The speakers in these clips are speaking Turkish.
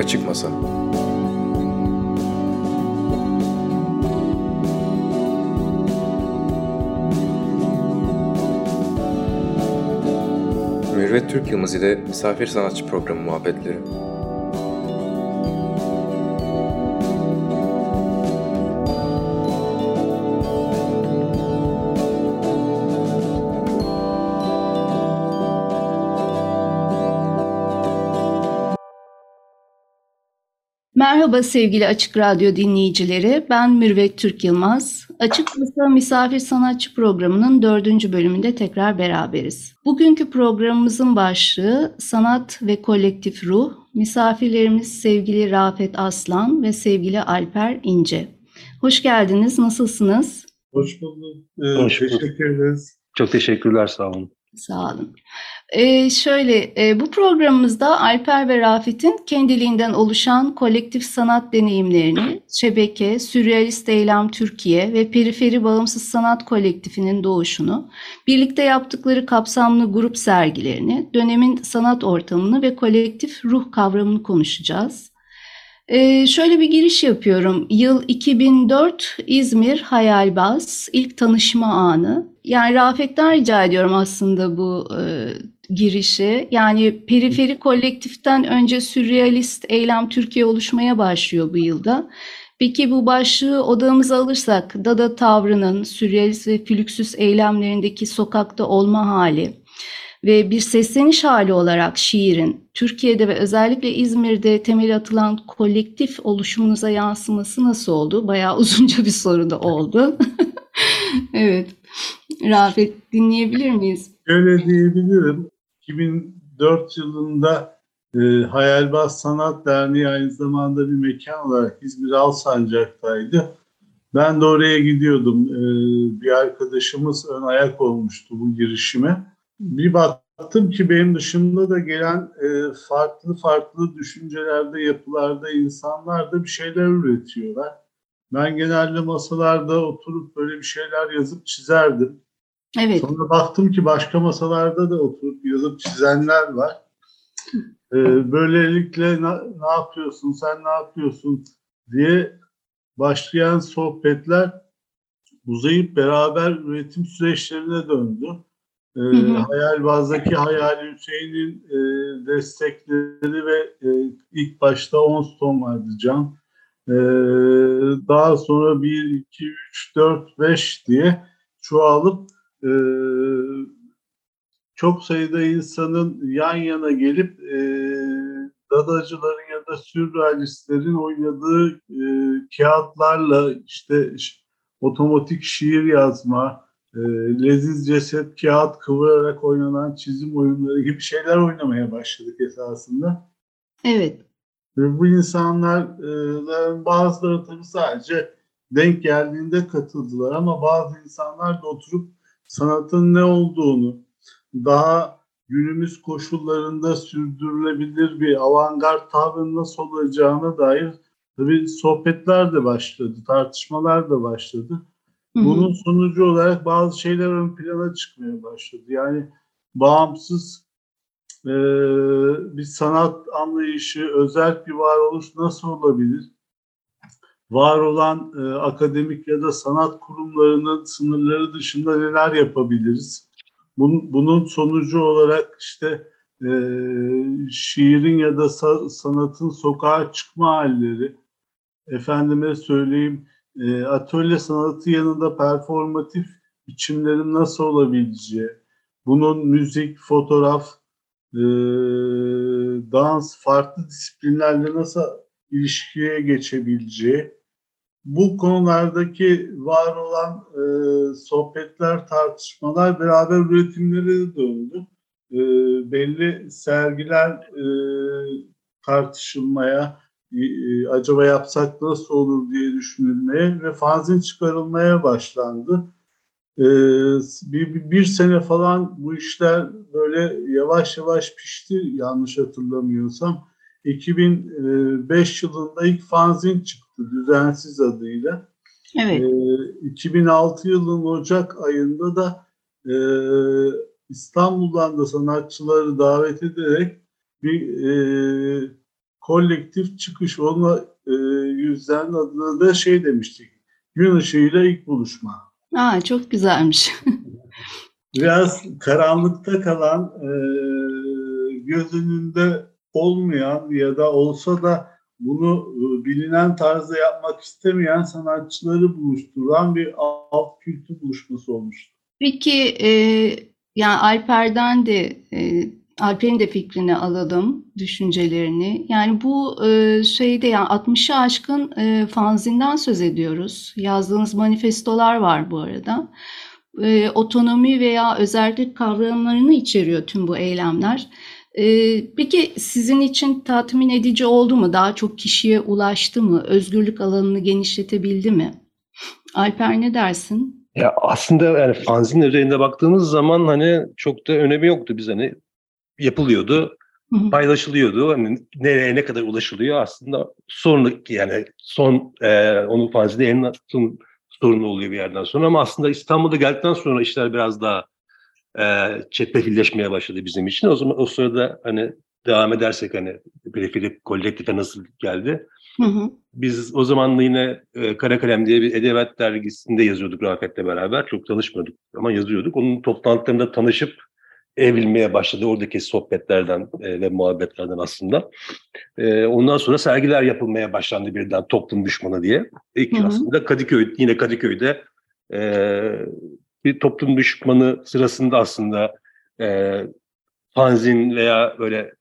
Açık Masa Mürvet Türk Yılmaz ile Misafir Sanatçı Programı muhabbetleri. Merhaba sevgili Açık Radyo dinleyicileri. Ben Mürvet Türk Yılmaz. Açık Masa Misafir Sanatçı programının dördüncü bölümünde tekrar beraberiz. Bugünkü programımızın başlığı Sanat ve Kolektif Ruh. Misafirlerimiz sevgili Rafet Aslan ve sevgili Alper İnce. Hoş geldiniz. Nasılsınız? Hoş bulduk. Ee, Hoş bulduk. Teşekkür ederiz. Çok teşekkürler. Sağ olun. Sağ olun. Ee, şöyle, e, bu programımızda Alper ve Rafet'in kendiliğinden oluşan kolektif sanat deneyimlerini, Şebeke, Sürrealist Eylem Türkiye ve Periferi Bağımsız Sanat Kolektifinin doğuşunu, birlikte yaptıkları kapsamlı grup sergilerini, dönemin sanat ortamını ve kolektif ruh kavramını konuşacağız. Ee, şöyle bir giriş yapıyorum. Yıl 2004 İzmir Hayalbaz ilk tanışma anı. Yani Rafet'ten rica ediyorum aslında bu e, girişi. Yani periferi kolektiften önce sürrealist eylem Türkiye oluşmaya başlıyor bu yılda. Peki bu başlığı odağımıza alırsak Dada tavrının sürrealist ve flüksüs eylemlerindeki sokakta olma hali ve bir sesleniş hali olarak şiirin Türkiye'de ve özellikle İzmir'de temel atılan kolektif oluşumunuza yansıması nasıl oldu? Bayağı uzunca bir soru da oldu. evet. Rafet dinleyebilir miyiz? Öyle diyebilirim. 2004 yılında e, Hayalbaz Sanat Derneği aynı zamanda bir mekan olarak İzmir Alsancak'taydı. Ben de oraya gidiyordum. E, bir arkadaşımız ön ayak olmuştu bu girişime. Bir baktım ki benim dışımda da gelen e, farklı farklı düşüncelerde, yapılarda insanlar da bir şeyler üretiyorlar. Ben genelde masalarda oturup böyle bir şeyler yazıp çizerdim. Evet. Sonra baktım ki başka masalarda da oturup yazıp çizenler var. Ee, böylelikle na, ne yapıyorsun, sen ne yapıyorsun diye başlayan sohbetler uzayıp beraber üretim süreçlerine döndü. Ee, Hayal Baz'daki Hayali Hüseyin'in e, destekleri ve e, ilk başta 10 ton vardı Can. Ee, daha sonra 1, 2, 3, 4, 5 diye çoğalıp e, çok sayıda insanın yan yana gelip e, dadacıların ya da sürrealistlerin oynadığı e, kağıtlarla işte otomatik şiir yazma, e, leziz ceset kağıt kıvırarak oynanan çizim oyunları gibi şeyler oynamaya başladık esasında. Evet. Ve bu insanların bazıları tabii sadece denk geldiğinde katıldılar ama bazı insanlar da oturup sanatın ne olduğunu, daha günümüz koşullarında sürdürülebilir bir avantgard tavrın nasıl olacağına dair tabii sohbetler de başladı, tartışmalar da başladı. Bunun sonucu olarak bazı şeyler ön plana çıkmaya başladı. Yani bağımsız e, bir sanat anlayışı, özel bir varoluş nasıl olabilir? Var olan e, akademik ya da sanat kurumlarının sınırları dışında neler yapabiliriz? Bunun, bunun sonucu olarak işte e, şiirin ya da sa- sanatın sokağa çıkma halleri, efendime söyleyeyim e, atölye sanatı yanında performatif biçimlerin nasıl olabileceği, bunun müzik, fotoğraf, e, dans, farklı disiplinlerle nasıl ilişkiye geçebileceği, bu konulardaki var olan e, sohbetler, tartışmalar beraber üretimlere döndü. E, belli sergiler e, tartışılmaya, e, acaba yapsak nasıl olur diye düşünülmeye ve fanzin çıkarılmaya başlandı. E, bir, bir sene falan bu işler böyle yavaş yavaş pişti yanlış hatırlamıyorsam. 2005 yılında ilk fanzin çıktı düzensiz adıyla. Evet. E, 2006 yılının Ocak ayında da e, İstanbul'dan da sanatçıları davet ederek bir e, kolektif çıkış. Onunla e, yüzden adına da şey demiştik. Gün ışığıyla ilk buluşma. Aa, çok güzelmiş. Biraz karanlıkta kalan, e, göz önünde olmayan ya da olsa da bunu e, bilinen tarzda yapmak istemeyen sanatçıları buluşturan bir alt kültür buluşması olmuştu. Peki e, yani Alper'den de e, Alper'in de fikrini alalım, düşüncelerini. Yani bu e, şeyde yani 60'ı aşkın e, fanzinden söz ediyoruz. Yazdığınız manifestolar var bu arada. E, otonomi veya özellik kavramlarını içeriyor tüm bu eylemler. E, peki sizin için tatmin edici oldu mu? Daha çok kişiye ulaştı mı? Özgürlük alanını genişletebildi mi? Alper ne dersin? Ya aslında yani fanzin üzerinde baktığımız zaman hani çok da önemi yoktu biz hani yapılıyordu, paylaşılıyordu. Hani nereye ne kadar ulaşılıyor aslında sonraki yani son e, onun fanzinde yayınlatım sorunu oluyor bir yerden sonra ama aslında İstanbul'da geldikten sonra işler biraz daha e, çetrefilleşmeye başladı bizim için. O zaman o sırada hani devam edersek hani periferi kolektife nasıl geldi? Hı hı. Biz o zaman da yine e, Kara Kalem diye bir edebiyat dergisinde yazıyorduk Rafet'le beraber. Çok tanışmıyorduk ama yazıyorduk. Onun toplantılarında tanışıp evrilmeye başladı oradaki sohbetlerden e, ve muhabbetlerden aslında. E, ondan sonra sergiler yapılmaya başlandı birden toplum düşmanı diye. İlk Hı hı. aslında Kadıköy, yine Kadıköy'de e, bir toplum düşmanı sırasında aslında e, fanzin veya böyle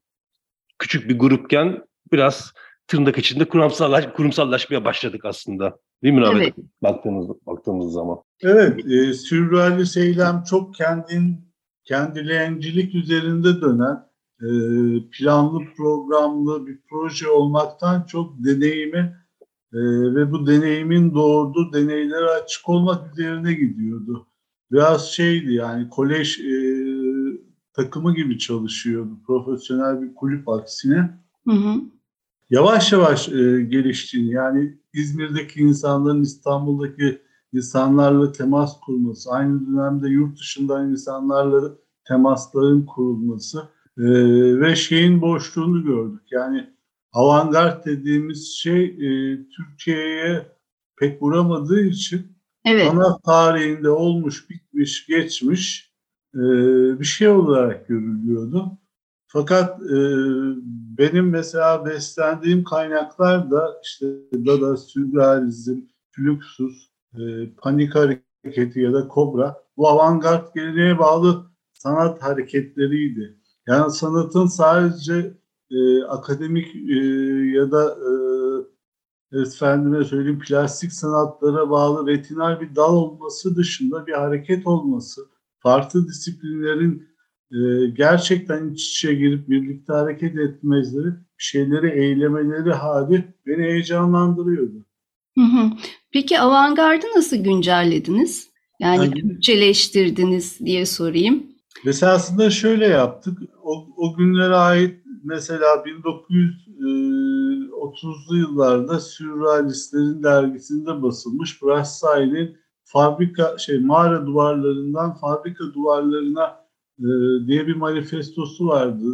küçük bir grupken biraz tırnak içinde kurumsallaş, kurumsallaşmaya başladık aslında. Değil mi Rahmet? Evet. Baktığımız, baktığımız zaman. Evet, e, sürrealist eylem çok kendin kendileyencilik üzerinde dönen e, planlı programlı bir proje olmaktan çok deneyimi e, ve bu deneyimin doğurduğu deneylere açık olmak üzerine gidiyordu. Biraz şeydi yani kolej e, takımı gibi çalışıyordu profesyonel bir kulüp aksine. Hı hı. Yavaş yavaş e, geliştiğini yani İzmir'deki insanların İstanbul'daki insanlarla temas kurması, aynı dönemde yurt dışından insanlarla temasların kurulması e, ve şeyin boşluğunu gördük. Yani avantgard dediğimiz şey e, Türkiye'ye pek vuramadığı için Evet. sanat tarihinde olmuş, bitmiş, geçmiş e, bir şey olarak görülüyordu. Fakat e, benim mesela beslendiğim kaynaklar da işte Dada, Sürrealizm, Fluxus, e, Panik Hareketi ya da Kobra bu avantgard geleneğe bağlı sanat hareketleriydi. Yani sanatın sadece e, akademik e, ya da e, efendime söyleyeyim plastik sanatlara bağlı retinal bir dal olması dışında bir hareket olması, farklı disiplinlerin e, gerçekten iç içe girip birlikte hareket etmeleri, bir şeyleri eylemeleri hali beni heyecanlandırıyordu. Hı hı. Peki avantgardı nasıl güncellediniz? Yani Yani- Türkçeleştirdiniz diye sorayım. Mesela aslında şöyle yaptık. O, o günlere ait mesela 1930'lu yıllarda Sürrealistlerin dergisinde basılmış Brassai'nin fabrika şey mağara duvarlarından fabrika duvarlarına e, diye bir manifestosu vardı.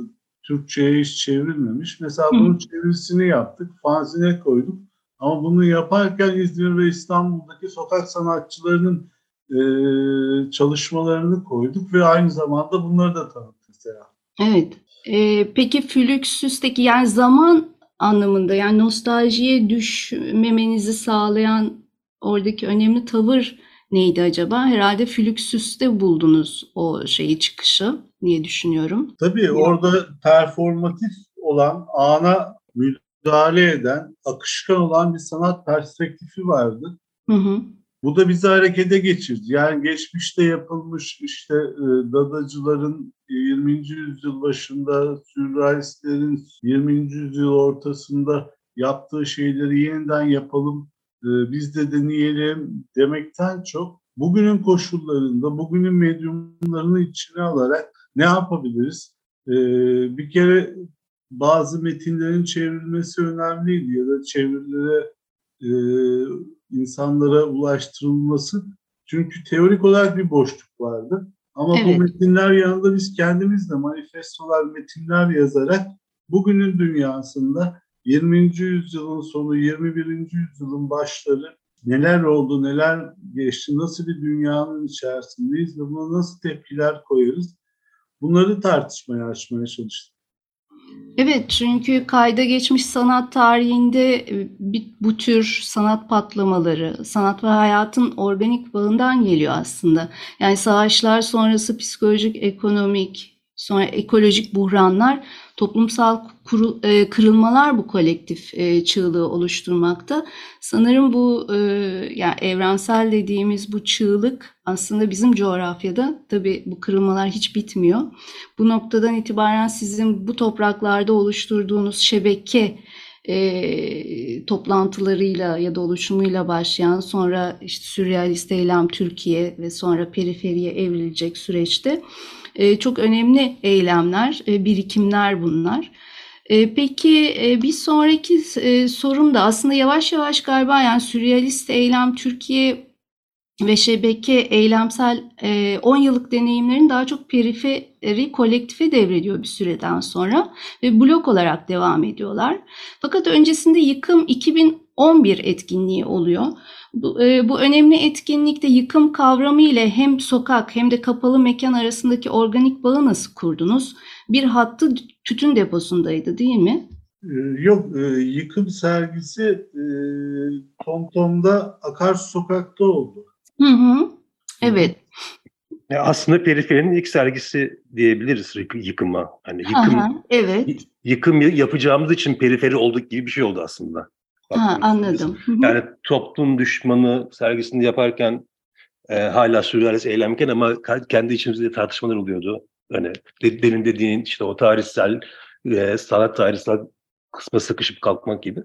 Türkçe'ye hiç çevrilmemiş. Mesela Hı. bunun çevirisini yaptık. Fanzine koyduk. Ama bunu yaparken İzmir ve İstanbul'daki sokak sanatçılarının e, çalışmalarını koyduk ve aynı zamanda bunları da tanıttık mesela. Evet. Ee, peki Fluxus'taki yani zaman anlamında yani nostaljiye düşmemenizi sağlayan oradaki önemli tavır neydi acaba? Herhalde Fluxus'te buldunuz o şeyi çıkışı diye düşünüyorum. Tabii orada performatif olan, ana müdahale eden, akışkan olan bir sanat perspektifi vardı. Hı hı. Bu da bizi harekete geçirdi. Yani geçmişte yapılmış işte e, dadacıların 20. yüzyıl başında, sürrealistlerin 20. yüzyıl ortasında yaptığı şeyleri yeniden yapalım, e, biz de deneyelim demekten çok bugünün koşullarında, bugünün medyumlarını içine alarak ne yapabiliriz? E, bir kere bazı metinlerin çevrilmesi önemliydi ya da çevirilere insanlara ulaştırılması. Çünkü teorik olarak bir boşluk vardı. Ama Evet. bu metinler yanında biz kendimiz de manifestolar, metinler yazarak bugünün dünyasında 20. yüzyılın sonu, 21. yüzyılın başları neler oldu, neler geçti, nasıl bir dünyanın içerisindeyiz ve buna nasıl tepkiler koyarız? Bunları tartışmaya açmaya çalıştım. Evet çünkü kayda geçmiş sanat tarihinde e, bu tür sanat patlamaları, sanat ve hayatın organik bağından geliyor aslında. Yani savaşlar sonrası psikolojik, ekonomik, sonra ekolojik buhranlar toplumsal kuru, e, kırılmalar bu kolektif e, çığlığı oluşturmakta. Sanırım bu e, yani evrensel dediğimiz bu çığlık aslında bizim coğrafyada tabii bu kırılmalar hiç bitmiyor. Bu noktadan itibaren sizin bu topraklarda oluşturduğunuz şebeke e, toplantılarıyla ya da oluşumuyla başlayan sonra işte sürrealist eylem Türkiye ve sonra periferiye evrilecek süreçte e, çok önemli eylemler, e, birikimler bunlar. E, peki bir sonraki sorum da aslında yavaş yavaş galiba yani sürrealist eylem Türkiye ve şebeke eylemsel 10 yıllık deneyimlerin daha çok periferi kolektife devrediyor bir süreden sonra ve blok olarak devam ediyorlar. Fakat öncesinde yıkım 2011 etkinliği oluyor. Bu, e, bu önemli etkinlikte yıkım kavramı ile hem sokak hem de kapalı mekan arasındaki organik bağı nasıl kurdunuz? Bir hattı tütün deposundaydı değil mi? Ee, yok, e, yıkım sergisi e, TomTom'da Akarsu Sokak'ta oldu. Hı hı, evet. Ya aslında periferinin ilk sergisi diyebiliriz yıkıma. Hani yıkım, Aha, evet. yıkım yapacağımız için periferi olduk gibi bir şey oldu aslında. Ha, anladım. Yani toplum düşmanı sergisini yaparken e, hala sürrealist eylemken ama kendi içimizde tartışmalar oluyordu. Hani benim dediğin işte o tarihsel, e, sanat tarihsel kısma sıkışıp kalkmak gibi.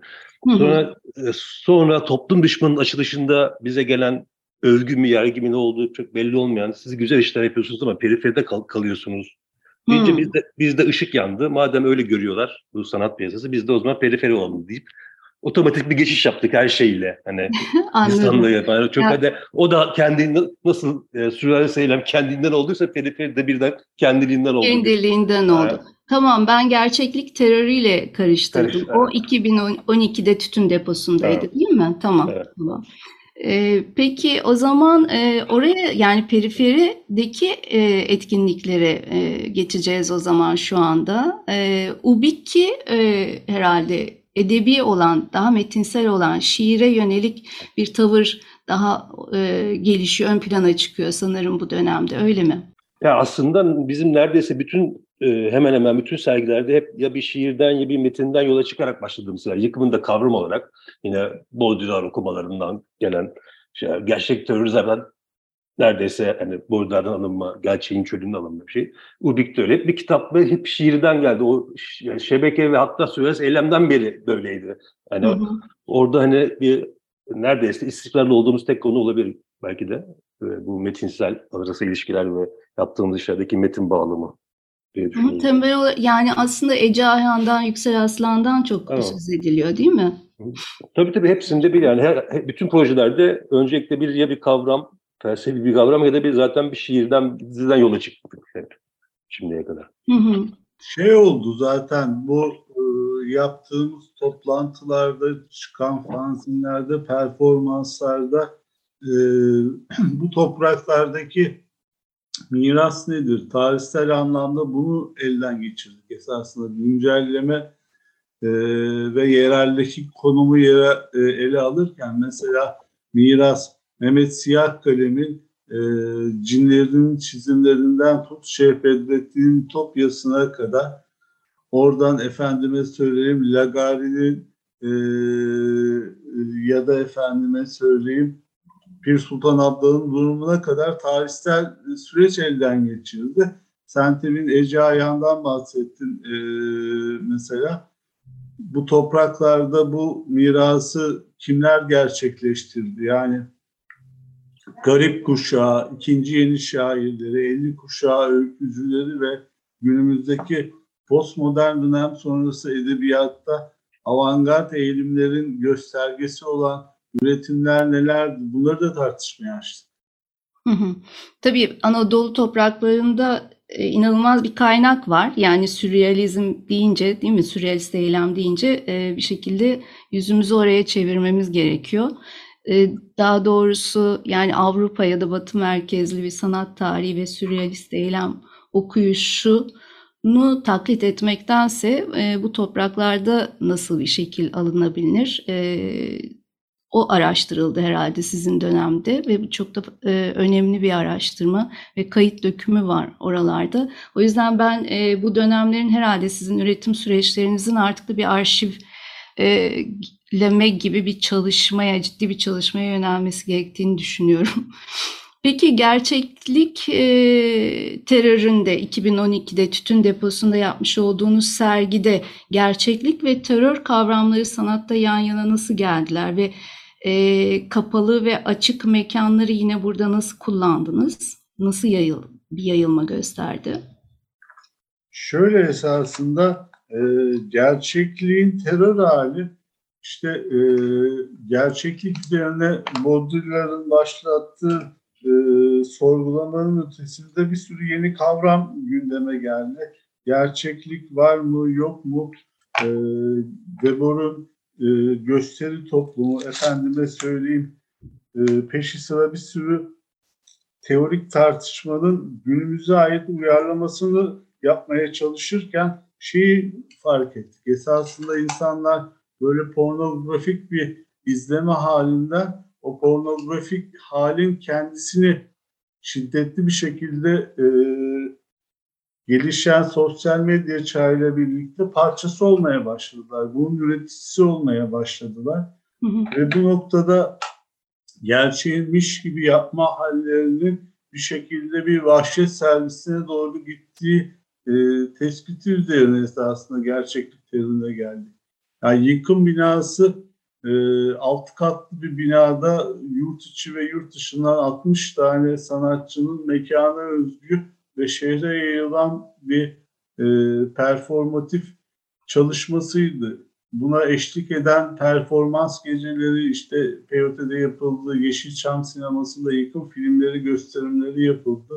Sonra e, sonra toplum düşmanının açılışında bize gelen övgü mü yergi mi ne olduğu çok belli olmayan siz güzel işler yapıyorsunuz ama periferide kal- kalıyorsunuz. Deyince bizde, bizde ışık yandı. Madem öyle görüyorlar bu sanat piyasası biz de o zaman periferi olalım deyip otomatik bir geçiş yaptık her şeyle. Hani insanlığı yapan. Çok ya. hadi o da kendinden nasıl e, sürrealist eylem kendinden olduysa periferi de birden kendiliğinden oldu. Kendiliğinden oldu. Evet. Tamam ben gerçeklik terörüyle karıştırdım. Karıştı, o evet. 2012'de tütün deposundaydı evet. değil mi? Tamam. Evet. Tamam. Ee, peki o zaman e, oraya yani periferideki e, etkinliklere e, geçeceğiz o zaman şu anda. E, Ubiki e, herhalde edebi olan, daha metinsel olan şiire yönelik bir tavır daha e, gelişiyor, ön plana çıkıyor sanırım bu dönemde öyle mi? Ya aslında bizim neredeyse bütün e, hemen hemen bütün sergilerde hep ya bir şiirden ya bir metinden yola çıkarak başladığımız şeyler. Yıkımın da kavram olarak yine Baudrillard okumalarından gelen şey, gerçek terörizmden neredeyse hani buradan alınma, gerçeğin çölünden alınma bir şey. Ubik de öyle. Bir kitap ve hep şiirden geldi. O yani şebeke ve hatta Süveyş eylemden beri böyleydi. Hani hı hı. orada hani bir neredeyse istikrarlı olduğumuz tek konu olabilir belki de. Bu metinsel arası ilişkiler ve yaptığımız işlerdeki metin bağlamı diye Temel yani aslında Ece Ayhan'dan, Yüksel Aslan'dan çok evet. söz ediliyor değil mi? Tabii tabii hepsinde bir yani her, bütün projelerde öncelikle bir ya bir kavram felsefi bir kavram ya da bir zaten bir şiirden, bir diziden yola çıktık hep şimdiye kadar. Hı hı. Şey oldu zaten bu e, yaptığımız toplantılarda, çıkan fanzinlerde, performanslarda e, bu topraklardaki miras nedir? Tarihsel anlamda bunu elden geçirdik esasında. Güncelleme e, ve yerelleşik konumu yere, e, ele alırken mesela miras Mehmet Siyah Kalem'in e, cinlerinin çizimlerinden tut Şeyh Bedrettin'in Topyası'na kadar oradan efendime söyleyeyim Lagari'nin e, ya da efendime söyleyeyim Pir Sultan Abdal'ın durumuna kadar tarihsel süreç elden geçirildi. Sen temin Ece Ayhan'dan bahsettin e, mesela. Bu topraklarda bu mirası kimler gerçekleştirdi? Yani garip kuşağı, ikinci yeni şairleri, 50 kuşağı öykücüleri ve günümüzdeki postmodern dönem sonrası edebiyatta avantgard eğilimlerin göstergesi olan üretimler nelerdi bunları da tartışmaya açtık. Tabii Anadolu topraklarında e, inanılmaz bir kaynak var. Yani sürrealizm deyince, değil mi? Sürrealist eylem deyince e, bir şekilde yüzümüzü oraya çevirmemiz gerekiyor. E, daha doğrusu yani Avrupa ya da Batı merkezli bir sanat tarihi ve sürrealist eylem okuyuşunu taklit etmektense e, bu topraklarda nasıl bir şekil alınabilir? E, o araştırıldı herhalde sizin dönemde ve bu çok da e, önemli bir araştırma ve kayıt dökümü var oralarda. O yüzden ben bu dönemlerin herhalde sizin üretim süreçlerinizin artık da bir arşivleme gibi bir çalışmaya, ciddi bir çalışmaya yönelmesi gerektiğini düşünüyorum. Peki gerçeklik e, teröründe 2012'de tütün deposunda yapmış olduğunuz sergide gerçeklik ve terör kavramları sanatta yan yana nasıl geldiler ve e, kapalı ve açık mekanları yine burada nasıl kullandınız? Nasıl yayıl, bir yayılma gösterdi? Şöyle esasında e, gerçekliğin terör hali işte e, gerçeklik üzerine Baudrillard'ın başlattığı e, sorgulamanın ötesinde bir sürü yeni kavram gündeme geldi. Gerçeklik var mı yok mu? E, Weber'ın e, gösteri toplumu, efendime söyleyeyim e, peşi sıra bir sürü teorik tartışmanın günümüze ait uyarlamasını yapmaya çalışırken şeyi fark ettik. Esasında insanlar böyle pornografik bir izleme halinde o pornografik halin kendisini şiddetli bir şekilde e, gelişen sosyal medya çağıyla birlikte parçası olmaya başladılar. Bunun üreticisi olmaya başladılar. Hı hı. Ve bu noktada gerçeğinmiş gibi yapma hallerinin bir şekilde bir vahşet servisine doğru gittiği e, tespiti üzerine esasında gerçeklik terine geldik. Yani yıkım binası e, alt katlı bir binada yurt içi ve yurt dışından 60 tane sanatçının mekana özgü ve şehre yayılan bir e, performatif çalışmasıydı. Buna eşlik eden performans geceleri işte PYT'de yapıldı, Yeşilçam sinemasında yıkım filmleri gösterimleri yapıldı.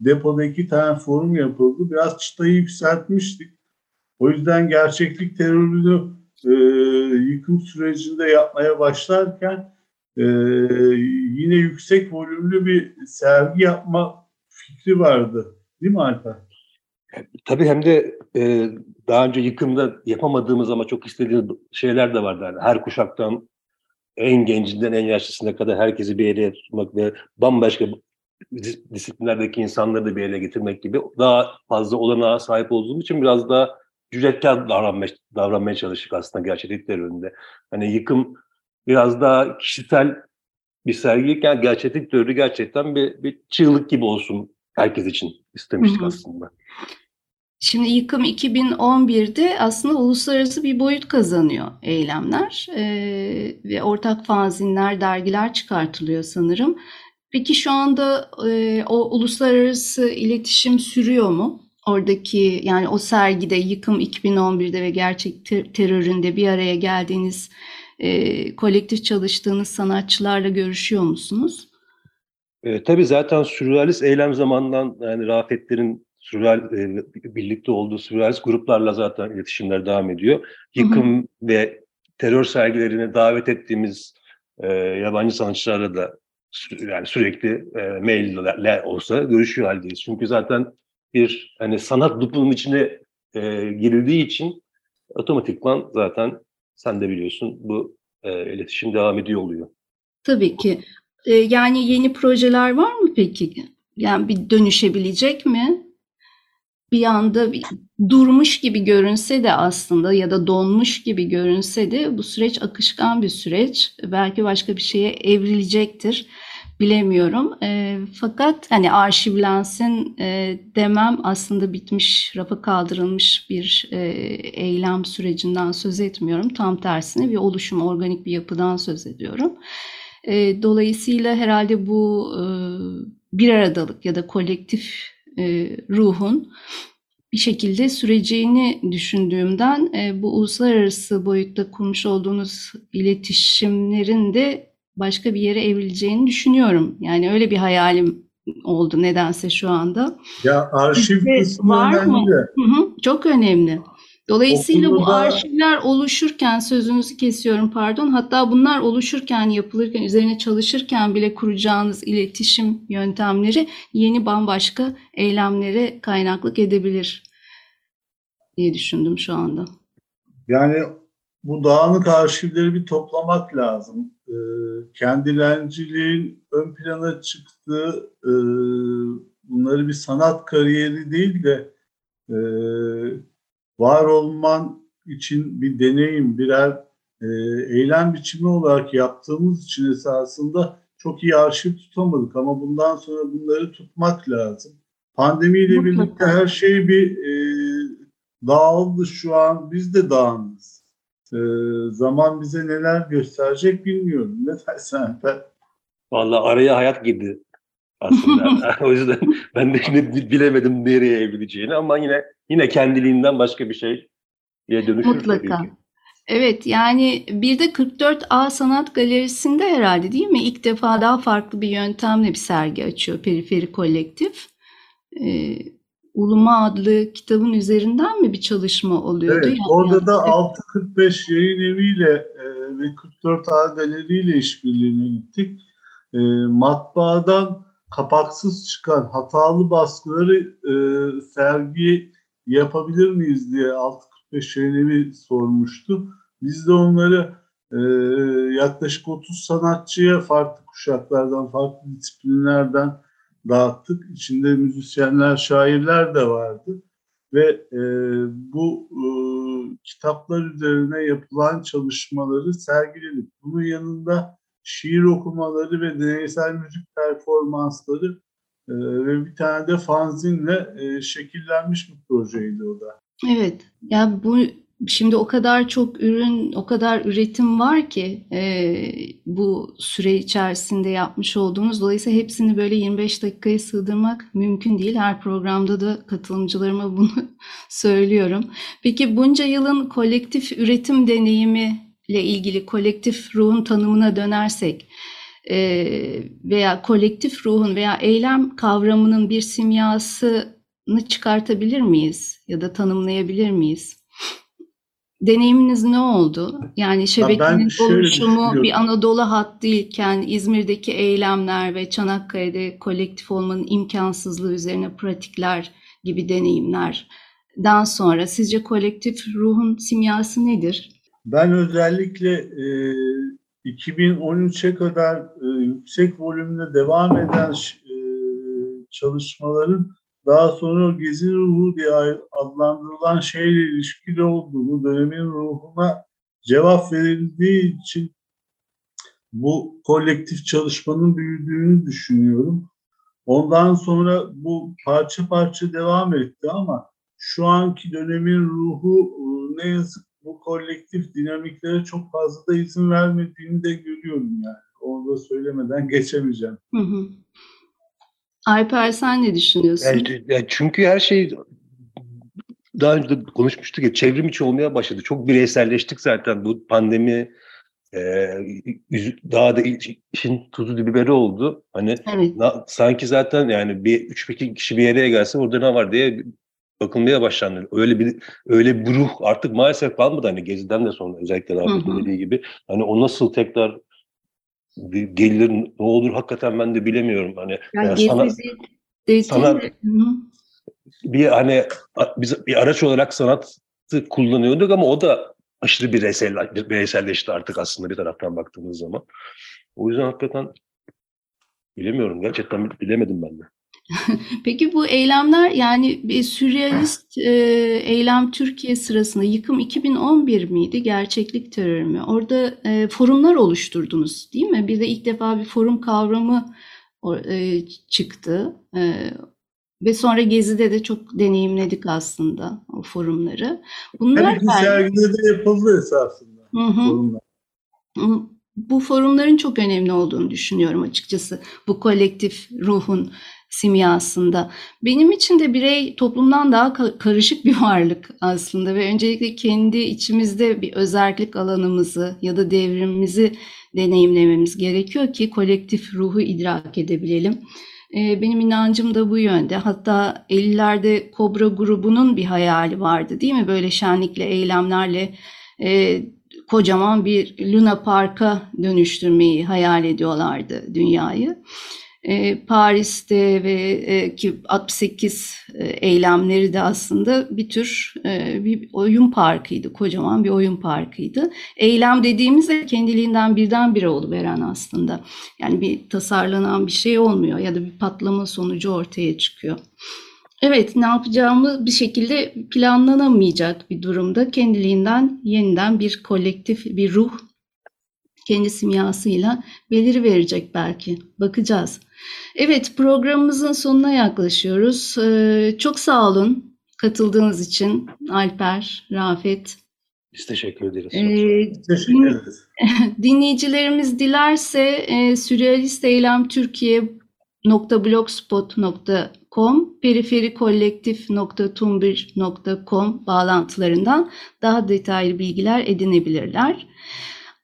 Depoda iki tane forum yapıldı. Biraz çıtayı yükseltmiştik. O yüzden gerçeklik terörünü e, yıkım sürecinde yapmaya başlarken e, yine yüksek volümlü bir sergi yapma fikri vardı. Değil mi Alper? Tabii hem de e, daha önce yıkımda yapamadığımız ama çok istediğimiz şeyler de vardı. Yani her kuşaktan en gencinden en yaşlısına kadar herkesi bir yere tutmak ve bambaşka disiplinlerdeki insanları da bir yere getirmek gibi daha fazla olanağa sahip olduğum için biraz daha cüretkar davranmaya, davranmaya çalıştık aslında gerçeklikler önünde. Hani yıkım biraz daha kişisel bir sergiyken gerçeklik teori gerçekten bir, bir çığlık gibi olsun herkes için istemiştik Hı-hı. aslında. Şimdi yıkım 2011'de aslında uluslararası bir boyut kazanıyor eylemler ee, ve ortak fanzinler, dergiler çıkartılıyor sanırım. Peki şu anda e, o uluslararası iletişim sürüyor mu? Oradaki yani o sergide yıkım 2011'de ve gerçek ter- teröründe bir araya geldiğiniz e, kolektif çalıştığınız sanatçılarla görüşüyor musunuz? E, tabii zaten sürrealist eylem zamanından yani Rafetlerin sürreal e, birlikte olduğu sürrealist gruplarla zaten iletişimler devam ediyor. Yıkım hı hı. ve terör sergilerine davet ettiğimiz e, yabancı sanatçılarla da yani sürekli e, maille olsa görüşüyor haldeyiz. Çünkü zaten bir hani sanat loopunun içine e, girildiği için otomatikman zaten sen de biliyorsun bu e, iletişim devam ediyor oluyor. Tabii ki. E, yani yeni projeler var mı peki? Yani bir dönüşebilecek mi? Bir anda bir, durmuş gibi görünse de aslında ya da donmuş gibi görünse de bu süreç akışkan bir süreç. Belki başka bir şeye evrilecektir bilemiyorum. E, fakat hani arşivlensin e, demem aslında bitmiş, rafa kaldırılmış bir e, eylem sürecinden söz etmiyorum. Tam tersine bir oluşum, organik bir yapıdan söz ediyorum. E, dolayısıyla herhalde bu e, bir aradalık ya da kolektif e, ruhun bir şekilde süreceğini düşündüğümden e, bu uluslararası boyutta kurmuş olduğunuz iletişimlerin de başka bir yere evrileceğini düşünüyorum. Yani öyle bir hayalim oldu nedense şu anda. Ya arşiv kısmı var mı? önemli. Hı hı, çok önemli. Dolayısıyla bu Okulda- arşivler oluşurken sözünüzü kesiyorum pardon. Hatta bunlar oluşurken yapılırken üzerine çalışırken bile kuracağınız iletişim yöntemleri yeni bambaşka eylemlere kaynaklık edebilir diye düşündüm şu anda. Yani bu dağınık arşivleri bir toplamak lazım. Ee, kendilenciliğin ön plana çıktığı, e, bunları bir sanat kariyeri değil de e, var olman için bir deneyim, birer e, eylem biçimi olarak yaptığımız için esasında çok iyi arşiv tutamadık ama bundan sonra bunları tutmak lazım. Pandemiyle Mutlaka. birlikte her şey bir e, dağıldı şu an. Biz de dağınız. Ee, zaman bize neler gösterecek bilmiyorum. Ne dersin Alper? Vallahi araya hayat girdi aslında. o yüzden ben de yine bi- bilemedim nereye evrileceğini ama yine yine kendiliğinden başka bir şeye dönüşür Mutlaka. tabii ki. Evet yani bir de 44A Sanat Galerisi'nde herhalde değil mi? İlk defa daha farklı bir yöntemle bir sergi açıyor Periferi Kolektif. Ee, Uluma adlı kitabın üzerinden mi bir çalışma oluyordu? Evet, Yani- orada da yani- 645 yayın eviyle e, ve 44 A galeriyle işbirliğine gittik. E, matbaadan kapaksız çıkan hatalı baskıları e, sergi yapabilir miyiz diye 645 yayın evi sormuştu. Biz de onları e, yaklaşık 30 sanatçıya farklı kuşaklardan, farklı disiplinlerden dağıttık. İçinde müzisyenler, şairler de vardı ve e, bu e, kitaplar üzerine yapılan çalışmaları sergiledik. Bunun yanında şiir okumaları ve deneysel müzik performansları e, ve bir tane de fanzinle e, şekillenmiş bir projeydi o da. Evet, ya bu şimdi o kadar çok ürün, o kadar üretim var ki e, bu süre içerisinde yapmış olduğumuz. Dolayısıyla hepsini böyle 25 dakikaya sığdırmak mümkün değil. Her programda da katılımcılarıma bunu söylüyorum. Peki bunca yılın kolektif üretim deneyimi ile ilgili kolektif ruhun tanımına dönersek e, veya kolektif ruhun veya eylem kavramının bir simyasını çıkartabilir miyiz ya da tanımlayabilir miyiz? Deneyiminiz ne oldu? Yani şebekenin oluşumu bir Anadolu hattı iken İzmir'deki eylemler ve Çanakkale'de kolektif olmanın imkansızlığı üzerine pratikler gibi deneyimlerden sonra sizce kolektif ruhun simyası nedir? Ben özellikle e, 2013'e kadar e, yüksek volümle devam eden e, çalışmaların daha sonra gezi ruhu diye adlandırılan şeyle ilişkili olduğunu, dönemin ruhuna cevap verildiği için bu kolektif çalışmanın büyüdüğünü düşünüyorum. Ondan sonra bu parça parça devam etti ama şu anki dönemin ruhu e, ne yazık bu kolektif dinamiklere çok fazla da izin vermediğini de görüyorum yani. Onu da söylemeden geçemeyeceğim. Hı hı. Alper sen ne düşünüyorsun? Yani, yani çünkü her şey daha önce de konuşmuştuk ya çevrim içi olmaya başladı. Çok bireyselleştik zaten bu pandemi e, daha da işin tuzu biberi oldu. Hani Evet. na- sanki zaten yani bir üç beş kişi bir yere gelse orada ne var diye bakılmaya başlandı. Öyle bir öyle bir ruh artık maalesef kalmadı hani Gezi'den de sonra özellikle hı. dediği gibi. Hani o nasıl tekrar gelir ne olur hakikaten ben de bilemiyorum. Hani Yani yani sana- de- hı. bir hani biz bir araç olarak sanatı kullanıyorduk ama o da aşırı bireysel, bireyselleşti artık aslında bir taraftan baktığımız zaman. O yüzden hakikaten bilemiyorum. Gerçekten bilemedim ben de. Peki bu eylemler yani bir sürrealist e, eylem Türkiye sırasında yıkım 2011 miydi? Gerçeklik terör mü? Orada e, forumlar oluşturdunuz değil mi? Bir de ilk defa bir forum kavramı e, çıktı. E, ve sonra Gezi'de de çok deneyimledik aslında o forumları. Bunlar belki- sergide de yapıldı esasında. Hı hı. sorunlar. Bu forumların çok önemli olduğunu düşünüyorum açıkçası bu kolektif ruhun simyasında. Benim için de birey toplumdan daha ka- karışık bir varlık aslında ve öncelikle kendi içimizde bir özerklik alanımızı ya da devrimimizi deneyimlememiz gerekiyor ki kolektif ruhu idrak edebilelim. E, benim inancım da bu yönde. Hatta 50'lerde Kobra grubunun bir hayali vardı değil mi? Böyle şenlikle, eylemlerle e, kocaman bir Luna Park'a dönüştürmeyi hayal ediyorlardı dünyayı. E, Paris'te ve e, ki 68 e, eylemleri de aslında bir tür e, bir oyun parkıydı, kocaman bir oyun parkıydı. Eylem dediğimizde kendiliğinden birdenbire veren aslında. Yani bir tasarlanan bir şey olmuyor ya da bir patlama sonucu ortaya çıkıyor. Evet, ne yapacağımı bir şekilde planlanamayacak bir durumda kendiliğinden yeniden bir kolektif, bir ruh kendi simyasıyla beliri verecek belki. Bakacağız. Evet, programımızın sonuna yaklaşıyoruz. Ee, çok sağ olun katıldığınız için Alper, Rafet. Biz teşekkür ederiz. Ee, Teşekkür ederiz. dinleyicilerimiz dilerse e, Sürrealist Eylem Türkiye .blogspot.com periferikolektif.tumblr.com bağlantılarından daha detaylı bilgiler edinebilirler.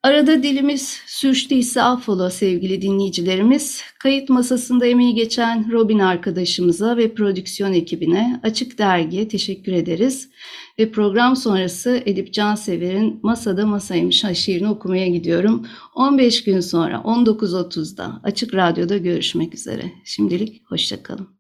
Arada dilimiz sürçtüyse affola sevgili dinleyicilerimiz. Kayıt masasında emeği geçen Robin arkadaşımıza ve prodüksiyon ekibine Açık Dergi'ye teşekkür ederiz. Ve program sonrası Edip Cansever'in Masada Masaymış şiirini okumaya gidiyorum. 15 gün sonra 19.30'da Açık Radyo'da görüşmek üzere. Şimdilik hoşçakalın.